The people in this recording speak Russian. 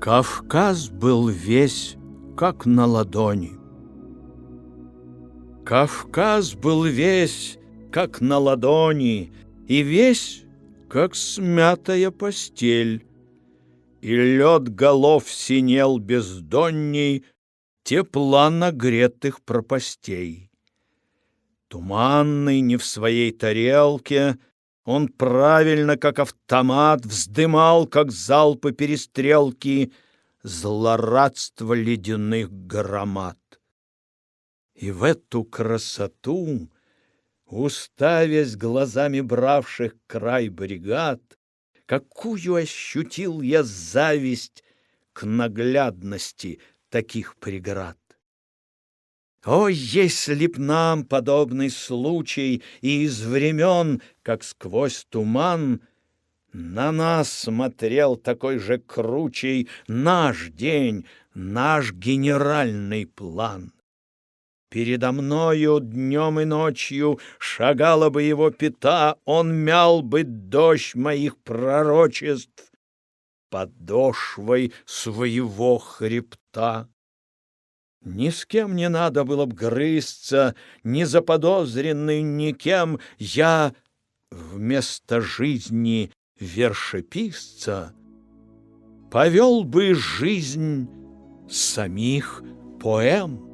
Кавказ был весь, как на ладони. Кавказ был весь, как на ладони, И весь, как смятая постель. И лед голов синел бездонней Тепла нагретых пропастей. Туманный не в своей тарелке, Он правильно, как автомат, Вздымал, как залпы перестрелки, Злорадство ледяных громад. И в эту красоту, уставясь глазами бравших край бригад, Какую ощутил я зависть к наглядности таких преград. О, если б нам подобный случай И из времен, как сквозь туман, На нас смотрел такой же кручей Наш день, наш генеральный план. Передо мною днем и ночью шагала бы его пята, Он мял бы дождь моих пророчеств подошвой своего хребта. Ни с кем не надо было б грызться, не заподозренный никем, Я вместо жизни вершеписца Повел бы жизнь самих поэм.